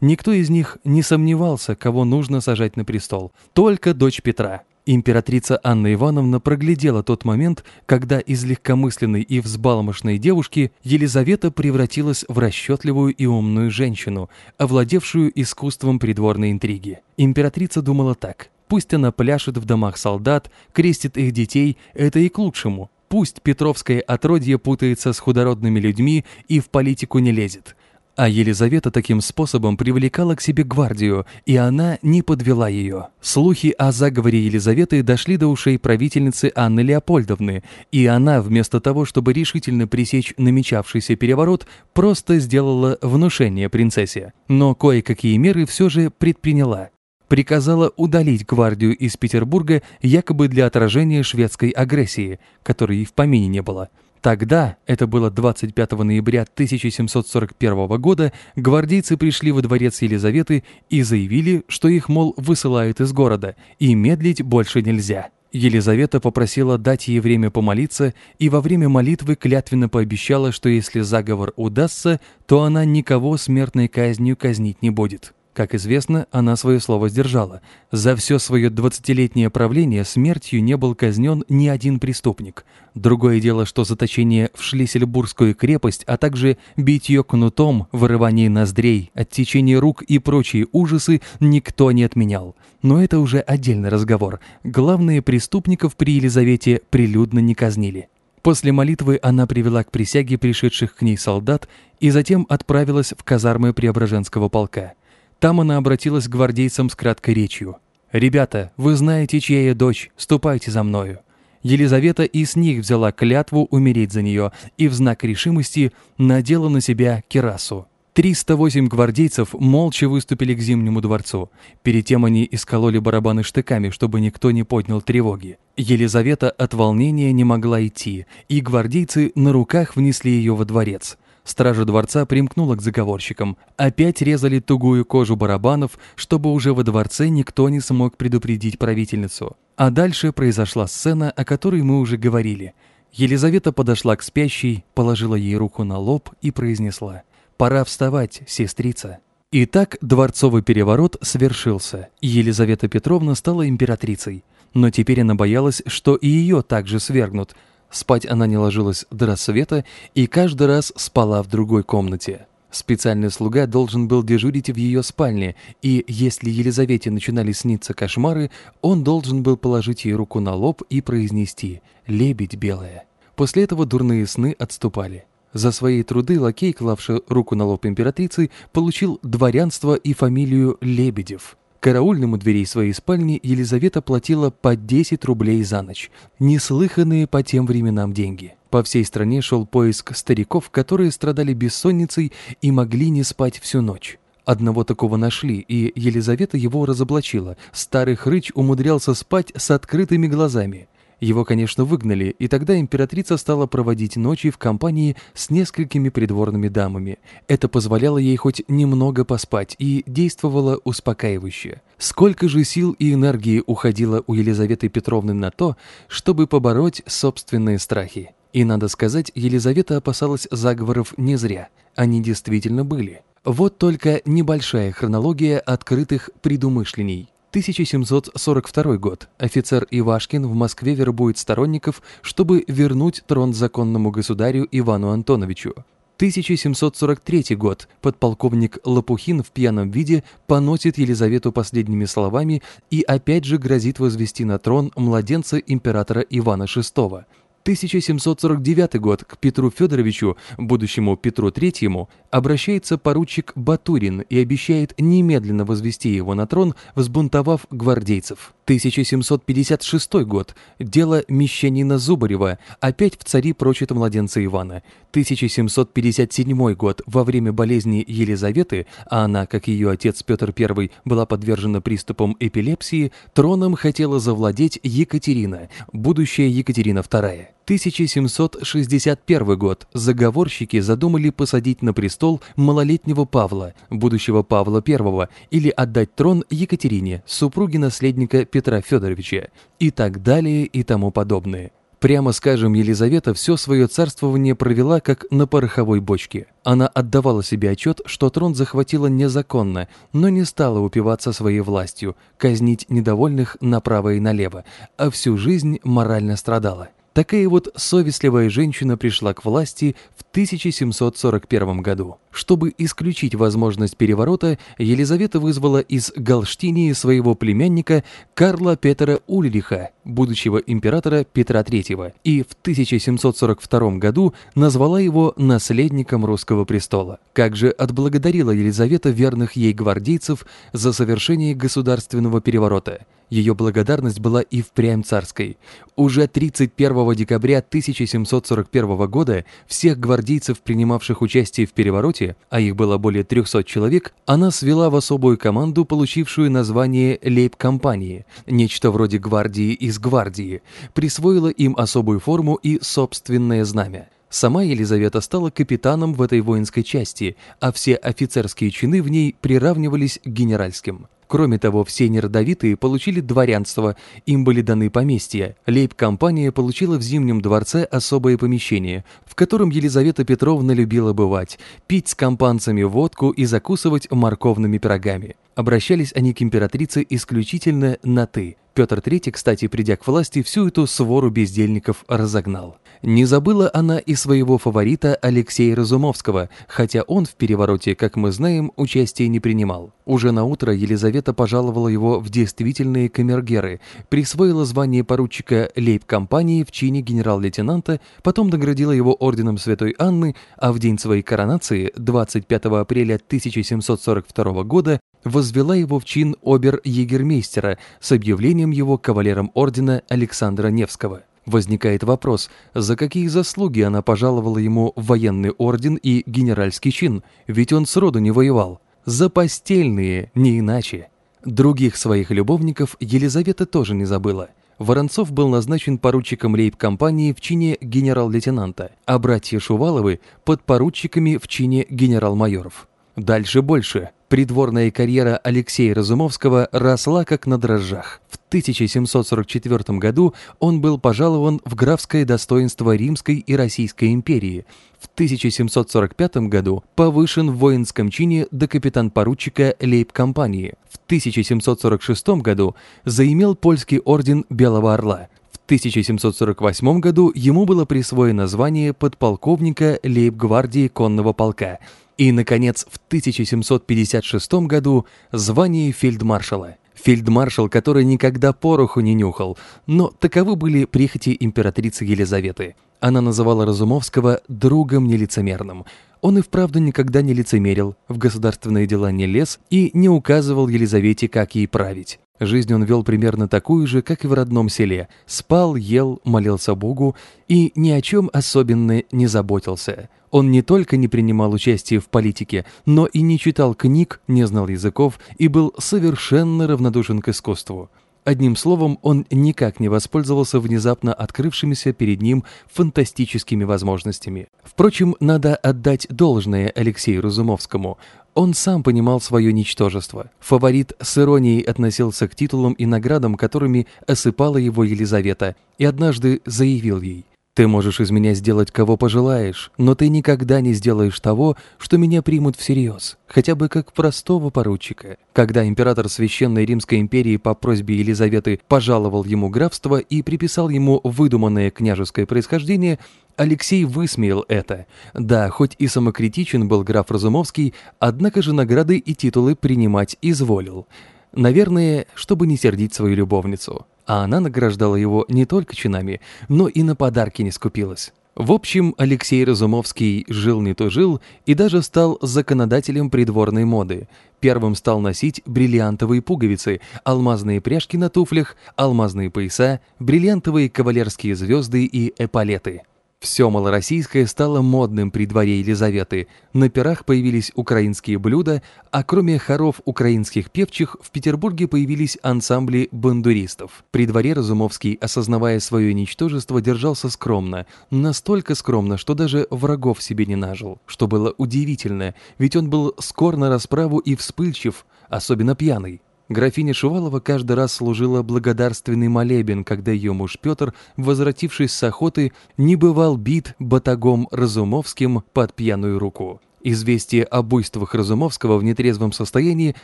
Никто из них не сомневался, кого нужно сажать на престол. Только дочь Петра. Императрица Анна Ивановна проглядела тот момент, когда из легкомысленной и взбалмошной девушки Елизавета превратилась в расчетливую и умную женщину, овладевшую искусством придворной интриги. Императрица думала так. Пусть она пляшет в домах солдат, крестит их детей, это и к лучшему. Пусть Петровское отродье путается с худородными людьми и в политику не лезет. А Елизавета таким способом привлекала к себе гвардию, и она не подвела ее. Слухи о заговоре Елизаветы дошли до ушей правительницы Анны Леопольдовны, и она, вместо того, чтобы решительно пресечь намечавшийся переворот, просто сделала внушение принцессе. Но кое-какие меры все же предприняла приказала удалить гвардию из Петербурга якобы для отражения шведской агрессии, которой и в помине не было. Тогда, это было 25 ноября 1741 года, гвардейцы пришли во дворец Елизаветы и заявили, что их, мол, высылают из города, и медлить больше нельзя. Елизавета попросила дать ей время помолиться, и во время молитвы клятвенно пообещала, что если заговор удастся, то она никого смертной казнью казнить не будет. Как известно, она свое слово сдержала. За все свое двадцатилетнее правление смертью не был казнен ни один преступник. Другое дело, что заточение в Шлиссельбургскую крепость, а также битье кнутом, вырывание ноздрей, оттечение рук и прочие ужасы никто не отменял. Но это уже отдельный разговор. Главные преступников при Елизавете прилюдно не казнили. После молитвы она привела к присяге пришедших к ней солдат и затем отправилась в казармы Преображенского полка. Там она обратилась к гвардейцам с краткой речью. «Ребята, вы знаете, чья я дочь, ступайте за мною». Елизавета и с них взяла клятву умереть за нее и в знак решимости надела на себя кирасу. 308 гвардейцев молча выступили к Зимнему дворцу. Перед тем они искололи барабаны штыками, чтобы никто не поднял тревоги. Елизавета от волнения не могла идти, и гвардейцы на руках внесли ее во дворец. Стража дворца примкнула к заговорщикам. Опять резали тугую кожу барабанов, чтобы уже во дворце никто не смог предупредить правительницу. А дальше произошла сцена, о которой мы уже говорили. Елизавета подошла к спящей, положила ей руку на лоб и произнесла «Пора вставать, сестрица». Итак, дворцовый переворот свершился, Елизавета Петровна стала императрицей. Но теперь она боялась, что и ее также свергнут – Спать она не ложилась до рассвета и каждый раз спала в другой комнате. Специальный слуга должен был дежурить в ее спальне, и если Елизавете начинали сниться кошмары, он должен был положить ей руку на лоб и произнести «Лебедь белая». После этого дурные сны отступали. За свои труды лакей, клавший руку на лоб императрицы, получил дворянство и фамилию Лебедев. Караульному дверей своей спальни Елизавета платила по 10 рублей за ночь. Неслыханные по тем временам деньги. По всей стране шел поиск стариков, которые страдали бессонницей и могли не спать всю ночь. Одного такого нашли, и Елизавета его разоблачила. Старый хрыч умудрялся спать с открытыми глазами. Его, конечно, выгнали, и тогда императрица стала проводить ночи в компании с несколькими придворными дамами. Это позволяло ей хоть немного поспать и действовало успокаивающе. Сколько же сил и энергии уходило у Елизаветы Петровны на то, чтобы побороть собственные страхи. И, надо сказать, Елизавета опасалась заговоров не зря. Они действительно были. Вот только небольшая хронология открытых предумышлений. 1742 год. Офицер Ивашкин в Москве вербует сторонников, чтобы вернуть трон законному государю Ивану Антоновичу. 1743 год. Подполковник Лопухин в пьяном виде поносит Елизавету последними словами и опять же грозит возвести на трон младенца императора Ивана VI. 1749 год к Петру Федоровичу, будущему Петру Третьему, обращается поручик Батурин и обещает немедленно возвести его на трон, взбунтовав гвардейцев. 1756 год. Дело мещанина Зубарева. Опять в цари прочит младенца Ивана. 1757 год. Во время болезни Елизаветы, а она, как ее отец Петр I, была подвержена приступам эпилепсии, троном хотела завладеть Екатерина, будущая Екатерина II. 1761 год. Заговорщики задумали посадить на престол малолетнего Павла, будущего Павла I, или отдать трон Екатерине, супруге наследника Петра Федоровича, и так далее и тому подобное. Прямо скажем, Елизавета все свое царствование провела как на пороховой бочке. Она отдавала себе отчет, что трон захватила незаконно, но не стала упиваться своей властью, казнить недовольных направо и налево, а всю жизнь морально страдала. Такая вот совестливая женщина пришла к власти в 1741 году. Чтобы исключить возможность переворота, Елизавета вызвала из Галштинии своего племянника Карла Петера Ульриха, будущего императора Петра III, и в 1742 году назвала его наследником русского престола. Как же отблагодарила Елизавета верных ей гвардейцев за совершение государственного переворота – ее благодарность была и впрямь царской. Уже 31 декабря 1741 года всех гвардейцев, принимавших участие в перевороте, а их было более 300 человек, она свела в особую команду, получившую название лейб-компании, нечто вроде гвардии из гвардии, присвоила им особую форму и собственное знамя. Сама Елизавета стала капитаном в этой воинской части, а все офицерские чины в ней приравнивались к генеральским. Кроме того, все неродовитые получили дворянство, им были даны поместья. Лейб-компания получила в Зимнем дворце особое помещение, в котором Елизавета Петровна любила бывать, пить с компанцами водку и закусывать морковными пирогами. Обращались они к императрице исключительно на «ты». Петр III, кстати, придя к власти, всю эту свору бездельников разогнал. Не забыла она и своего фаворита Алексея Разумовского, хотя он в перевороте, как мы знаем, участия не принимал. Уже на утро Елизавета пожаловала его в действительные камергеры, присвоила звание поручика лейб-компании в чине генерал-лейтенанта, потом наградила его орденом Святой Анны, а в день своей коронации, 25 апреля 1742 года, возвела его в чин обер-егермейстера с объявлением его кавалером ордена Александра Невского. Возникает вопрос, за какие заслуги она пожаловала ему военный орден и генеральский чин, ведь он сроду не воевал. За постельные, не иначе. Других своих любовников Елизавета тоже не забыла. Воронцов был назначен поручиком рейб-компании в чине генерал-лейтенанта, а братья Шуваловы – подпоручиками в чине генерал-майоров. Дальше больше. Придворная карьера Алексея Разумовского росла как на дрожжах. В 1744 году он был пожалован в графское достоинство Римской и Российской империи. В 1745 году повышен в воинском чине до капитан-поручика лейб-компании. В 1746 году заимел польский орден Белого Орла. В 1748 году ему было присвоено звание подполковника лейб-гвардии конного полка – и, наконец, в 1756 году звание фельдмаршала. Фельдмаршал, который никогда пороху не нюхал, но таковы были прихоти императрицы Елизаветы. Она называла Разумовского «другом нелицемерным». Он и вправду никогда не лицемерил, в государственные дела не лез и не указывал Елизавете, как ей править. Жизнь он вел примерно такую же, как и в родном селе. Спал, ел, молился Богу и ни о чем особенно не заботился. Он не только не принимал участие в политике, но и не читал книг, не знал языков и был совершенно равнодушен к искусству. Одним словом, он никак не воспользовался внезапно открывшимися перед ним фантастическими возможностями. Впрочем, надо отдать должное Алексею Разумовскому. Он сам понимал свое ничтожество. Фаворит с иронией относился к титулам и наградам, которыми осыпала его Елизавета, и однажды заявил ей ты можешь из меня сделать кого пожелаешь, но ты никогда не сделаешь того, что меня примут всерьез, хотя бы как простого поручика. Когда император Священной Римской империи по просьбе Елизаветы пожаловал ему графство и приписал ему выдуманное княжеское происхождение, Алексей высмеял это. Да, хоть и самокритичен был граф Разумовский, однако же награды и титулы принимать изволил. Наверное, чтобы не сердить свою любовницу а она награждала его не только чинами, но и на подарки не скупилась. В общем, Алексей Разумовский жил не то жил и даже стал законодателем придворной моды. Первым стал носить бриллиантовые пуговицы, алмазные пряжки на туфлях, алмазные пояса, бриллиантовые кавалерские звезды и эполеты. Все малороссийское стало модным при дворе Елизаветы. На пирах появились украинские блюда, а кроме хоров украинских певчих в Петербурге появились ансамбли бандуристов. При дворе Разумовский, осознавая свое ничтожество, держался скромно. Настолько скромно, что даже врагов себе не нажил. Что было удивительно, ведь он был скор на расправу и вспыльчив, особенно пьяный. Графиня Шувалова каждый раз служила благодарственный молебен, когда ее муж Петр, возвратившись с охоты, не бывал бит батагом Разумовским под пьяную руку. Известие о буйствах Разумовского в нетрезвом состоянии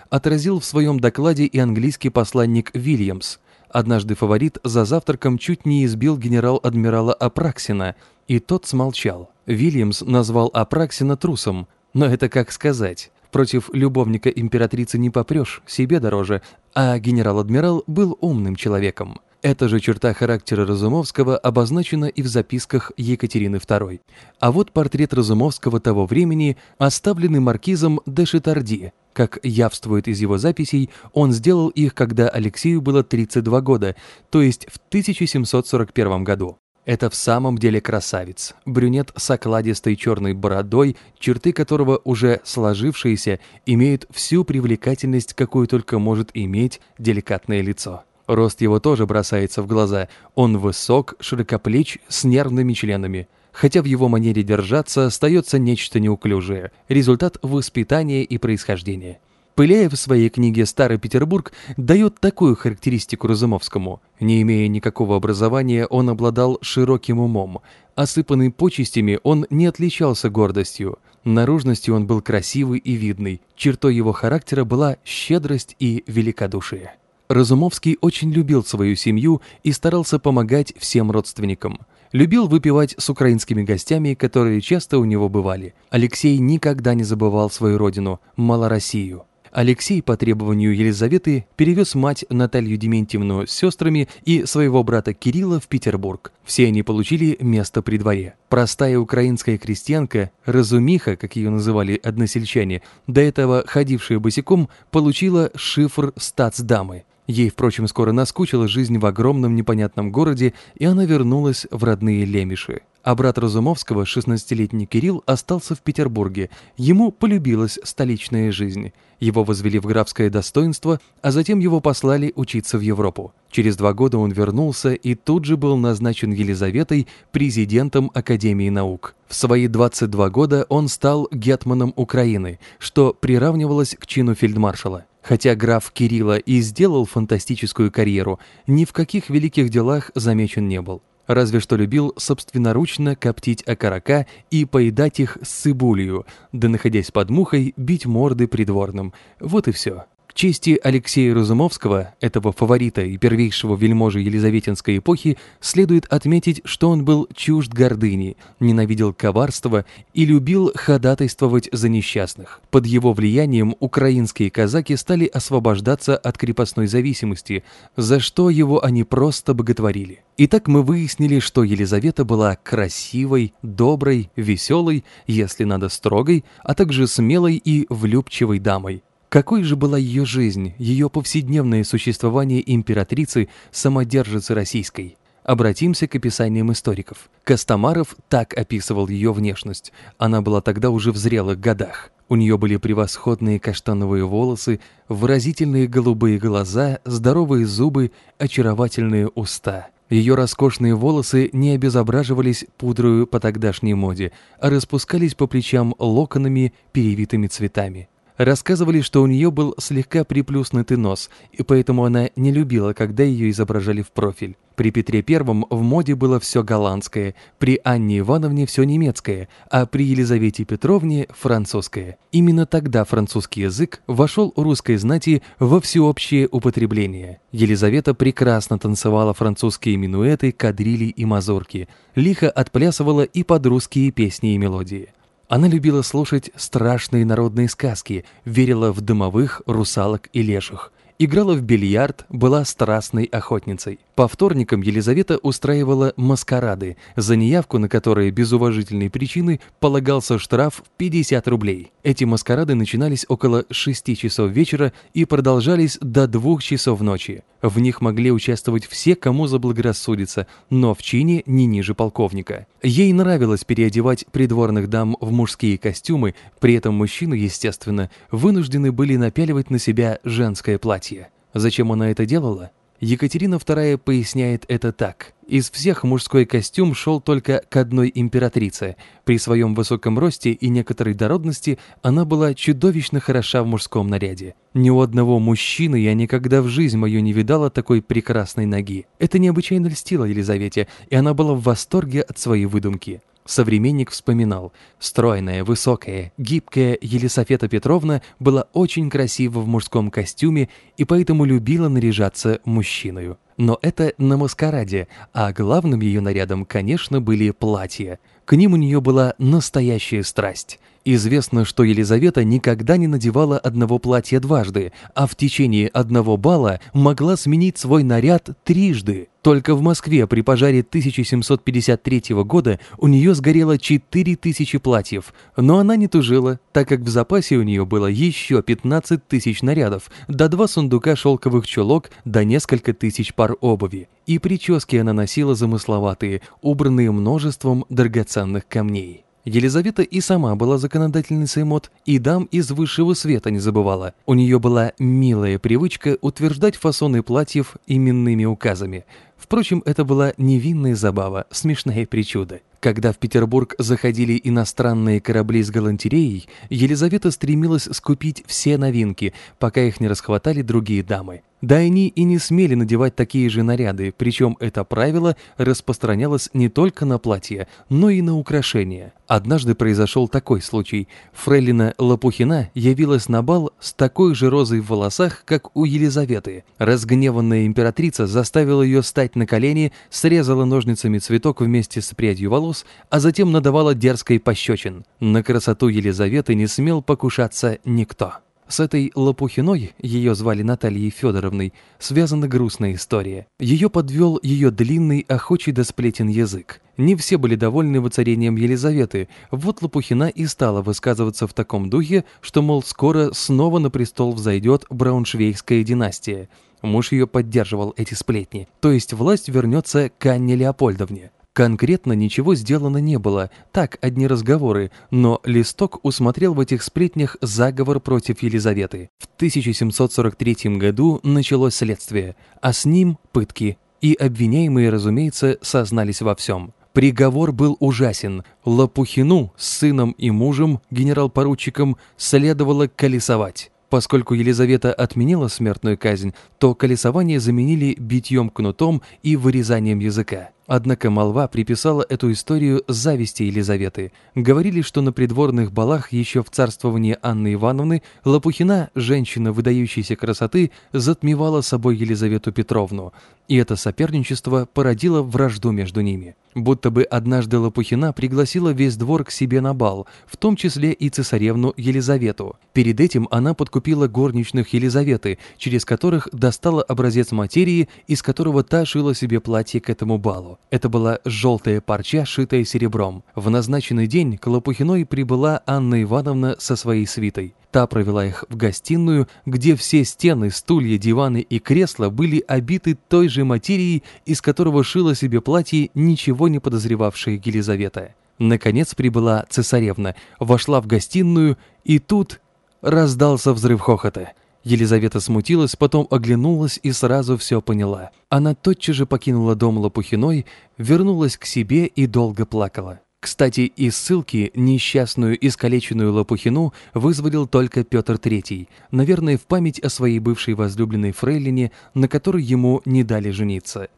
отразил в своем докладе и английский посланник Вильямс. Однажды фаворит за завтраком чуть не избил генерал-адмирала Апраксина, и тот смолчал. Вильямс назвал Апраксина трусом, но это как сказать. Против любовника императрицы не попрешь, себе дороже, а генерал-адмирал был умным человеком. Эта же черта характера Разумовского обозначена и в записках Екатерины II. А вот портрет Разумовского того времени, оставленный маркизом де Шитарди. Как явствует из его записей, он сделал их, когда Алексею было 32 года, то есть в 1741 году. Это в самом деле красавец, брюнет с окладистой черной бородой, черты которого уже сложившиеся имеют всю привлекательность, какую только может иметь деликатное лицо. Рост его тоже бросается в глаза. Он высок, широкоплеч, с нервными членами. Хотя в его манере держаться остается нечто неуклюжее. Результат воспитания и происхождения. Пыляев в своей книге «Старый Петербург» дает такую характеристику Разумовскому. Не имея никакого образования, он обладал широким умом. Осыпанный почестями, он не отличался гордостью. Наружностью он был красивый и видный. Чертой его характера была щедрость и великодушие. Разумовский очень любил свою семью и старался помогать всем родственникам. Любил выпивать с украинскими гостями, которые часто у него бывали. Алексей никогда не забывал свою родину – Малороссию. Алексей по требованию Елизаветы перевез мать Наталью Дементьевну с сестрами и своего брата Кирилла в Петербург. Все они получили место при дворе. Простая украинская крестьянка, Разумиха, как ее называли односельчане, до этого ходившая босиком, получила шифр статсдамы – Ей, впрочем, скоро наскучила жизнь в огромном непонятном городе, и она вернулась в родные Лемеши. А брат Разумовского, 16-летний Кирилл, остался в Петербурге. Ему полюбилась столичная жизнь. Его возвели в графское достоинство, а затем его послали учиться в Европу. Через два года он вернулся и тут же был назначен Елизаветой президентом Академии наук. В свои 22 года он стал гетманом Украины, что приравнивалось к чину фельдмаршала. Хотя граф Кирилла и сделал фантастическую карьеру, ни в каких великих делах замечен не был. Разве что любил собственноручно коптить окорока и поедать их с цибулью, да, находясь под мухой, бить морды придворным. Вот и все чести Алексея Разумовского, этого фаворита и первейшего вельможи Елизаветинской эпохи, следует отметить, что он был чужд гордыни, ненавидел коварство и любил ходатайствовать за несчастных. Под его влиянием украинские казаки стали освобождаться от крепостной зависимости, за что его они просто боготворили. Итак, мы выяснили, что Елизавета была красивой, доброй, веселой, если надо строгой, а также смелой и влюбчивой дамой. Какой же была ее жизнь, ее повседневное существование императрицы, самодержицы российской? Обратимся к описаниям историков. Костомаров так описывал ее внешность. Она была тогда уже в зрелых годах. У нее были превосходные каштановые волосы, выразительные голубые глаза, здоровые зубы, очаровательные уста. Ее роскошные волосы не обезображивались пудрою по тогдашней моде, а распускались по плечам локонами, перевитыми цветами. Рассказывали, что у нее был слегка приплюснутый нос, и поэтому она не любила, когда ее изображали в профиль. При Петре Первом в моде было все голландское, при Анне Ивановне все немецкое, а при Елизавете Петровне – французское. Именно тогда французский язык вошел у русской знати во всеобщее употребление. Елизавета прекрасно танцевала французские минуэты, кадрили и мазурки, лихо отплясывала и под русские песни и мелодии. Она любила слушать страшные народные сказки, верила в дымовых, русалок и леших. Играла в бильярд, была страстной охотницей. По вторникам Елизавета устраивала маскарады, за неявку на которые без уважительной причины полагался штраф в 50 рублей. Эти маскарады начинались около 6 часов вечера и продолжались до 2 часов ночи. В них могли участвовать все, кому заблагорассудится, но в чине не ниже полковника. Ей нравилось переодевать придворных дам в мужские костюмы, при этом мужчины, естественно, вынуждены были напяливать на себя женское платье. Зачем она это делала? Екатерина II поясняет это так. Из всех мужской костюм шел только к одной императрице. При своем высоком росте и некоторой дородности она была чудовищно хороша в мужском наряде. Ни у одного мужчины я никогда в жизнь мою не видала такой прекрасной ноги. Это необычайно льстило Елизавете, и она была в восторге от своей выдумки. Современник вспоминал, стройная, высокая, гибкая Елисафета Петровна была очень красива в мужском костюме и поэтому любила наряжаться мужчиною. Но это на маскараде, а главным ее нарядом, конечно, были платья. К ним у нее была настоящая страсть. Известно, что Елизавета никогда не надевала одного платья дважды, а в течение одного бала могла сменить свой наряд трижды. Только в Москве при пожаре 1753 года у нее сгорело 4000 платьев, но она не тужила, так как в запасе у нее было еще 15 тысяч нарядов, до два сундука шелковых чулок, до несколько тысяч пар обуви. И прически она носила замысловатые, убранные множеством драгоценных камней. Елизавета и сама была законодательницей мод, и дам из высшего света не забывала. У нее была милая привычка утверждать фасоны платьев именными указами. Впрочем, это была невинная забава, смешная причуда. Когда в Петербург заходили иностранные корабли с галантереей, Елизавета стремилась скупить все новинки, пока их не расхватали другие дамы. Да они и не смели надевать такие же наряды, причем это правило распространялось не только на платья, но и на украшения. Однажды произошел такой случай. Фрейлина Лопухина явилась на бал с такой же розой в волосах, как у Елизаветы. Разгневанная императрица заставила ее стать на колени, срезала ножницами цветок вместе с прядью волос, а затем надавала дерзкой пощечин. На красоту Елизаветы не смел покушаться никто. С этой Лопухиной, ее звали Натальей Федоровной, связана грустная история. Ее подвел ее длинный, охочий до сплетен язык. Не все были довольны воцарением Елизаветы, вот Лопухина и стала высказываться в таком духе, что, мол, скоро снова на престол взойдет Брауншвейгская династия. Муж ее поддерживал эти сплетни, то есть власть вернется к Анне Леопольдовне. Конкретно ничего сделано не было, так одни разговоры, но Листок усмотрел в этих сплетнях заговор против Елизаветы. В 1743 году началось следствие, а с ним пытки, и обвиняемые, разумеется, сознались во всем. Приговор был ужасен. Лопухину с сыном и мужем, генерал-поручиком, следовало колесовать. Поскольку Елизавета отменила смертную казнь, то колесование заменили битьем кнутом и вырезанием языка. Однако молва приписала эту историю зависти Елизаветы. Говорили, что на придворных балах еще в царствовании Анны Ивановны Лопухина, женщина выдающейся красоты, затмевала собой Елизавету Петровну, и это соперничество породило вражду между ними. Будто бы однажды Лопухина пригласила весь двор к себе на бал, в том числе и цесаревну Елизавету. Перед этим она подкупила горничных Елизаветы, через которых достала образец материи, из которого та шила себе платье к этому балу. Это была желтая парча, шитая серебром. В назначенный день к Лопухиной прибыла Анна Ивановна со своей свитой. Та провела их в гостиную, где все стены, стулья, диваны и кресла были обиты той же материей, из которого шила себе платье ничего не подозревавшая Елизавета. Наконец прибыла цесаревна, вошла в гостиную, и тут раздался взрыв хохота – Елизавета смутилась, потом оглянулась и сразу все поняла. Она тотчас же покинула дом Лопухиной, вернулась к себе и долго плакала. Кстати, из ссылки несчастную искалеченную Лопухину вызволил только Петр III, наверное, в память о своей бывшей возлюбленной фрейлине, на которой ему не дали жениться.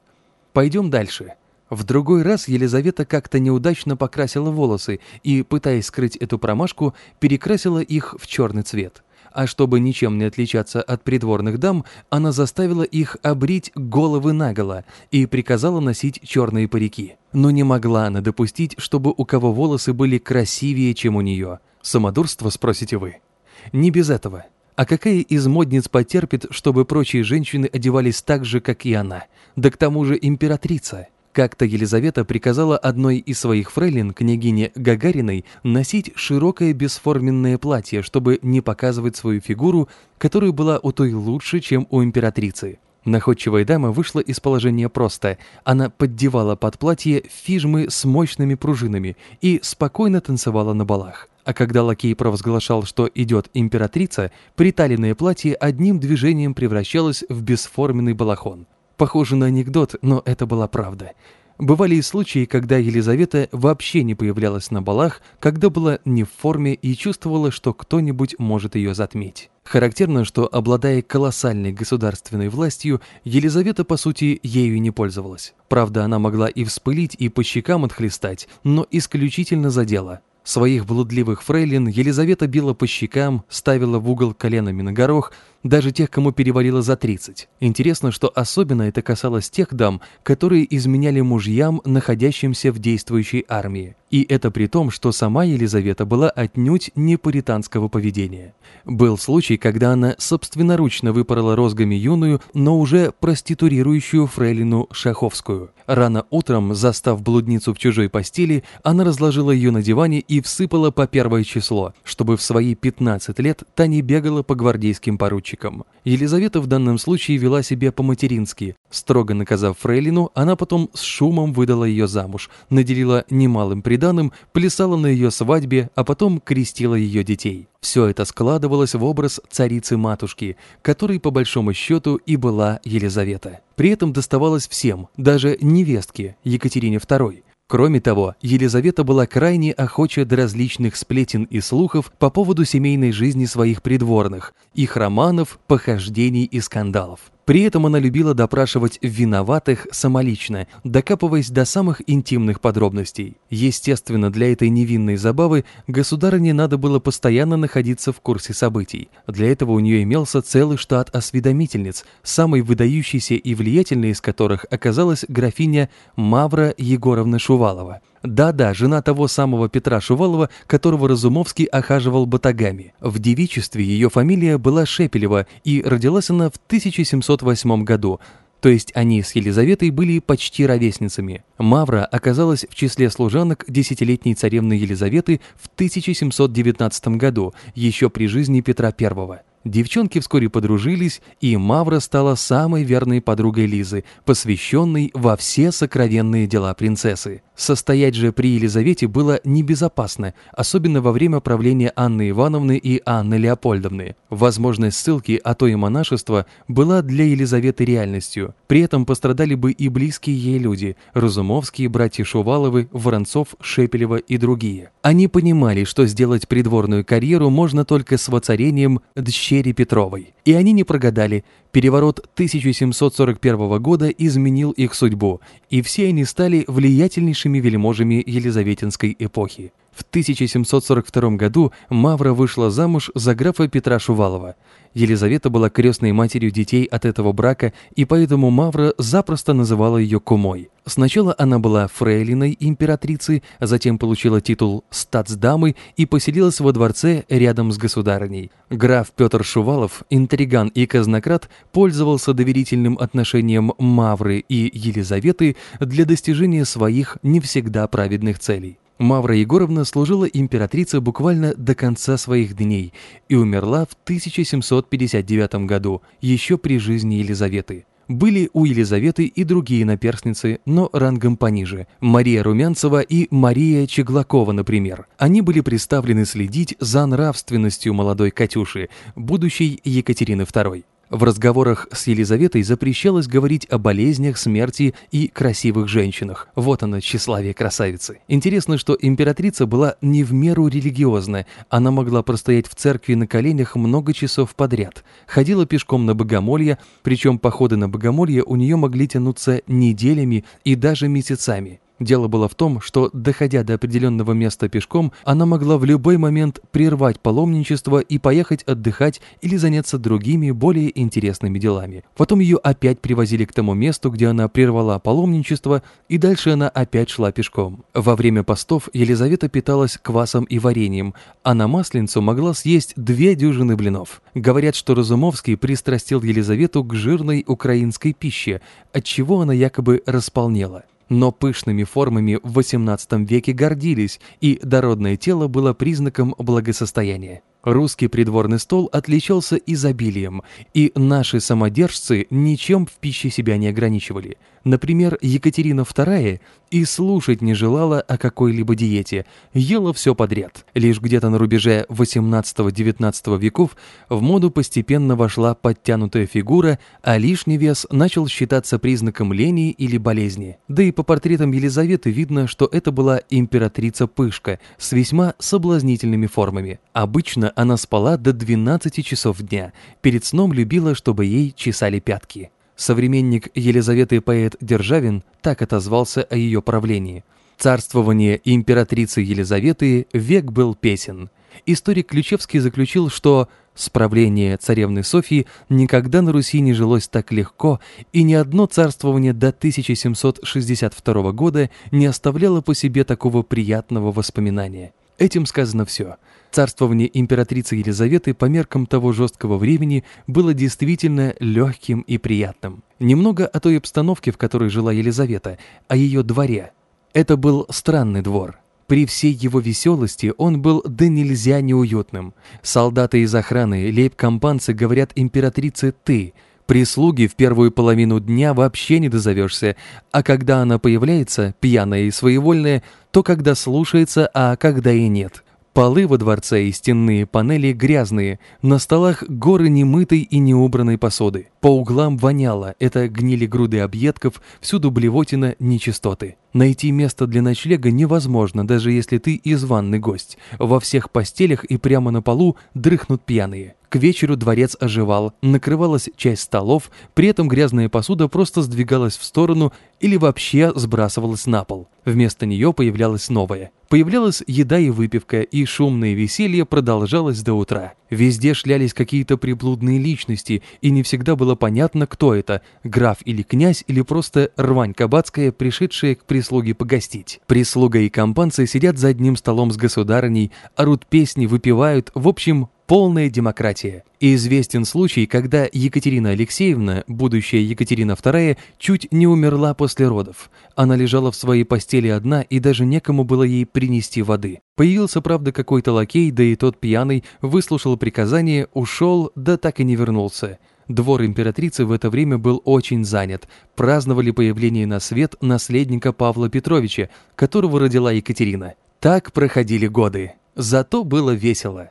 Пойдем дальше. В другой раз Елизавета как-то неудачно покрасила волосы и, пытаясь скрыть эту промашку, перекрасила их в черный цвет а чтобы ничем не отличаться от придворных дам, она заставила их обрить головы наголо и приказала носить черные парики. Но не могла она допустить, чтобы у кого волосы были красивее, чем у нее. Самодурство, спросите вы? Не без этого. А какая из модниц потерпит, чтобы прочие женщины одевались так же, как и она? Да к тому же императрица – как-то Елизавета приказала одной из своих фрейлин, княгине Гагариной, носить широкое бесформенное платье, чтобы не показывать свою фигуру, которая была у той лучше, чем у императрицы. Находчивая дама вышла из положения просто. Она поддевала под платье фижмы с мощными пружинами и спокойно танцевала на балах. А когда лакей провозглашал, что идет императрица, приталенное платье одним движением превращалось в бесформенный балахон. Похоже на анекдот, но это была правда. Бывали и случаи, когда Елизавета вообще не появлялась на балах, когда была не в форме и чувствовала, что кто-нибудь может ее затмить. Характерно, что, обладая колоссальной государственной властью, Елизавета, по сути, ею не пользовалась. Правда, она могла и вспылить, и по щекам отхлестать, но исключительно за дело. Своих блудливых фрейлин Елизавета била по щекам, ставила в угол коленами на горох, даже тех, кому перевалило за 30. Интересно, что особенно это касалось тех дам, которые изменяли мужьям, находящимся в действующей армии. И это при том, что сама Елизавета была отнюдь не пуританского поведения. Был случай, когда она собственноручно выпорола розгами юную, но уже проститурирующую фрейлину Шаховскую. Рано утром, застав блудницу в чужой постели, она разложила ее на диване и всыпала по первое число, чтобы в свои 15 лет та не бегала по гвардейским поручикам. Елизавета в данном случае вела себя по-матерински. Строго наказав фрейлину, она потом с шумом выдала ее замуж, наделила немалым приданым, плясала на ее свадьбе, а потом крестила ее детей. Все это складывалось в образ царицы-матушки, которой по большому счету и была Елизавета. При этом доставалось всем, даже невестке Екатерине II. Кроме того, Елизавета была крайне охоча до различных сплетен и слухов по поводу семейной жизни своих придворных, их романов, похождений и скандалов. При этом она любила допрашивать виноватых самолично, докапываясь до самых интимных подробностей. Естественно, для этой невинной забавы государыне надо было постоянно находиться в курсе событий. Для этого у нее имелся целый штат осведомительниц, самой выдающейся и влиятельной из которых оказалась графиня Мавра Егоровна Шувалова. Да-да, жена того самого Петра Шувалова, которого Разумовский охаживал батагами. В девичестве ее фамилия была Шепелева, и родилась она в 1708 году, то есть они с Елизаветой были почти ровесницами. Мавра оказалась в числе служанок десятилетней царевны Елизаветы в 1719 году, еще при жизни Петра I. Девчонки вскоре подружились, и Мавра стала самой верной подругой Лизы, посвященной во все сокровенные дела принцессы. Состоять же при Елизавете было небезопасно, особенно во время правления Анны Ивановны и Анны Леопольдовны. Возможность ссылки, а то и монашества, была для Елизаветы реальностью. При этом пострадали бы и близкие ей люди – Разумовские, братья Шуваловы, Воронцов, Шепелева и другие. Они понимали, что сделать придворную карьеру можно только с воцарением дщери Петровой. И они не прогадали. Переворот 1741 года изменил их судьбу, и все они стали влиятельнейшими вельможами Елизаветинской эпохи. В 1742 году Мавра вышла замуж за графа Петра Шувалова. Елизавета была крестной матерью детей от этого брака, и поэтому Мавра запросто называла ее кумой. Сначала она была фрейлиной императрицы, а затем получила титул статсдамы и поселилась во дворце рядом с государыней. Граф Петр Шувалов, интриган и казнократ, пользовался доверительным отношением Мавры и Елизаветы для достижения своих не всегда праведных целей. Мавра Егоровна служила императрице буквально до конца своих дней и умерла в 1759 году, еще при жизни Елизаветы. Были у Елизаветы и другие наперстницы, но рангом пониже. Мария Румянцева и Мария Чеглакова, например. Они были представлены следить за нравственностью молодой Катюши, будущей Екатерины II. В разговорах с Елизаветой запрещалось говорить о болезнях, смерти и красивых женщинах. Вот она, тщеславие красавицы. Интересно, что императрица была не в меру религиозна. Она могла простоять в церкви на коленях много часов подряд. Ходила пешком на богомолье, причем походы на богомолье у нее могли тянуться неделями и даже месяцами. Дело было в том, что, доходя до определенного места пешком, она могла в любой момент прервать паломничество и поехать отдыхать или заняться другими, более интересными делами. Потом ее опять привозили к тому месту, где она прервала паломничество, и дальше она опять шла пешком. Во время постов Елизавета питалась квасом и вареньем, а на Масленицу могла съесть две дюжины блинов. Говорят, что Разумовский пристрастил Елизавету к жирной украинской пище, от чего она якобы располнела но пышными формами в XVIII веке гордились, и дородное тело было признаком благосостояния. Русский придворный стол отличался изобилием, и наши самодержцы ничем в пище себя не ограничивали. Например, Екатерина II и слушать не желала о какой-либо диете, ела все подряд. Лишь где-то на рубеже 18-19 веков в моду постепенно вошла подтянутая фигура, а лишний вес начал считаться признаком лени или болезни. Да и по портретам Елизаветы видно, что это была императрица-пышка с весьма соблазнительными формами. Обычно она спала до 12 часов дня. Перед сном любила, чтобы ей чесали пятки. Современник Елизаветы поэт Державин так отозвался о ее правлении. Царствование императрицы Елизаветы век был песен. Историк Ключевский заключил, что с правления царевны Софьи никогда на Руси не жилось так легко, и ни одно царствование до 1762 года не оставляло по себе такого приятного воспоминания. Этим сказано все. Царствование императрицы Елизаветы по меркам того жесткого времени было действительно легким и приятным. Немного о той обстановке, в которой жила Елизавета, о ее дворе. Это был странный двор. При всей его веселости он был да нельзя неуютным. Солдаты из охраны, лейб-компанцы говорят императрице «ты», Прислуги в первую половину дня вообще не дозовешься, а когда она появляется, пьяная и своевольная, то когда слушается, а когда и нет. Полы во дворце и стенные панели грязные, на столах горы немытой и неубранной посуды. По углам воняло, это гнили груды объедков, всюду блевотина, нечистоты. Найти место для ночлега невозможно, даже если ты из ванны гость. Во всех постелях и прямо на полу дрыхнут пьяные. К вечеру дворец оживал, накрывалась часть столов, при этом грязная посуда просто сдвигалась в сторону или вообще сбрасывалась на пол. Вместо нее появлялась новая. Появлялась еда и выпивка, и шумное веселье продолжалось до утра. Везде шлялись какие-то приблудные личности, и не всегда было понятно, кто это – граф или князь, или просто рвань кабацкая, пришедшая к прислуге погостить. Прислуга и компанцы сидят за одним столом с государыней, орут песни, выпивают, в общем, полная демократия. И известен случай, когда Екатерина Алексеевна, будущая Екатерина II, чуть не умерла после родов. Она лежала в своей постели одна, и даже некому было ей принести воды. Появился, правда, какой-то лакей, да и тот пьяный, выслушал приказание, ушел, да так и не вернулся. Двор императрицы в это время был очень занят. Праздновали появление на свет наследника Павла Петровича, которого родила Екатерина. Так проходили годы. Зато было весело.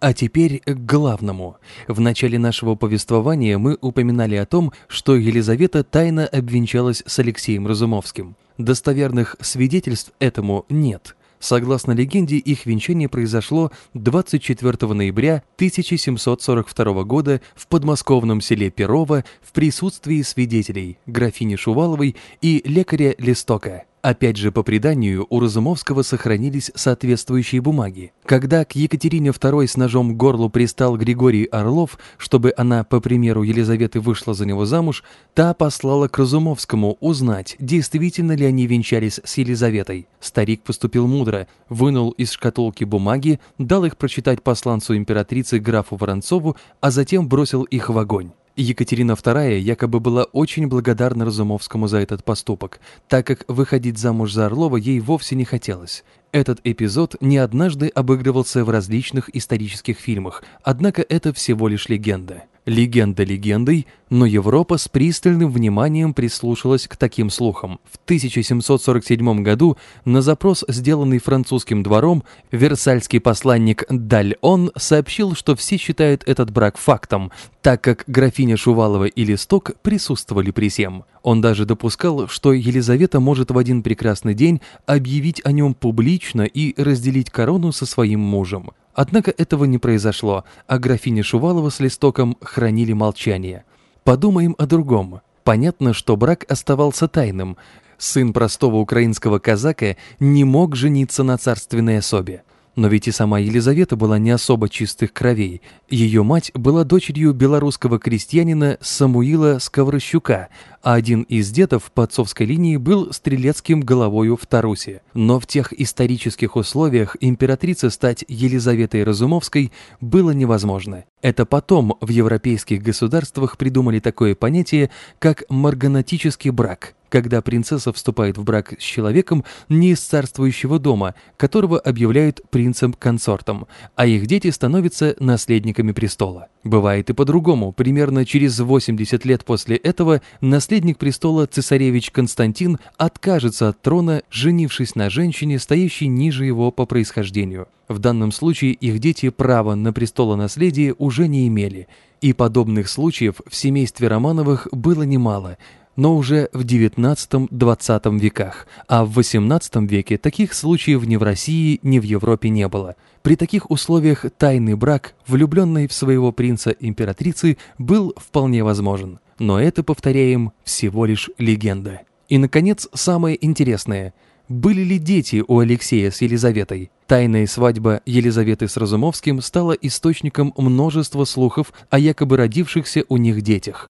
А теперь к главному. В начале нашего повествования мы упоминали о том, что Елизавета тайно обвенчалась с Алексеем Разумовским. Достоверных свидетельств этому нет. Согласно легенде, их венчание произошло 24 ноября 1742 года в подмосковном селе Перово в присутствии свидетелей графини Шуваловой и лекаря Листока. Опять же, по преданию, у Разумовского сохранились соответствующие бумаги. Когда к Екатерине II с ножом к горлу пристал Григорий Орлов, чтобы она, по примеру Елизаветы, вышла за него замуж, та послала к Разумовскому узнать, действительно ли они венчались с Елизаветой. Старик поступил мудро, вынул из шкатулки бумаги, дал их прочитать посланцу императрицы графу Воронцову, а затем бросил их в огонь. Екатерина II якобы была очень благодарна Разумовскому за этот поступок, так как выходить замуж за Орлова ей вовсе не хотелось. Этот эпизод не однажды обыгрывался в различных исторических фильмах, однако это всего лишь легенда. Легенда легендой, но Европа с пристальным вниманием прислушалась к таким слухам. В 1747 году на запрос, сделанный французским двором, версальский посланник Даль-Он сообщил, что все считают этот брак фактом, так как графиня Шувалова и Листок присутствовали при всем. Он даже допускал, что Елизавета может в один прекрасный день объявить о нем публично и разделить корону со своим мужем. Однако этого не произошло, а графиня Шувалова с Листоком хранили молчание. Подумаем о другом. Понятно, что брак оставался тайным. Сын простого украинского казака не мог жениться на царственной особе. Но ведь и сама Елизавета была не особо чистых кровей. Ее мать была дочерью белорусского крестьянина Самуила Сковорощука, а один из дедов по отцовской линии был стрелецким головою в Тарусе. Но в тех исторических условиях императрице стать Елизаветой Разумовской было невозможно. Это потом в европейских государствах придумали такое понятие, как марганатический брак, когда принцесса вступает в брак с человеком не из царствующего дома, которого объявляют принцем-консортом, а их дети становятся наследниками престола. Бывает и по-другому. Примерно через 80 лет после этого наследник престола цесаревич Константин откажется от трона, женившись на женщине, стоящей ниже его по происхождению. В данном случае их дети права на престолонаследие уже не имели, и подобных случаев в семействе Романовых было немало – но уже в XIX-XX веках, а в XVIII веке таких случаев ни в России, ни в Европе не было. При таких условиях тайный брак, влюбленной в своего принца императрицы, был вполне возможен. Но это, повторяем, всего лишь легенда. И, наконец, самое интересное – были ли дети у Алексея с Елизаветой? Тайная свадьба Елизаветы с Разумовским стала источником множества слухов о якобы родившихся у них детях.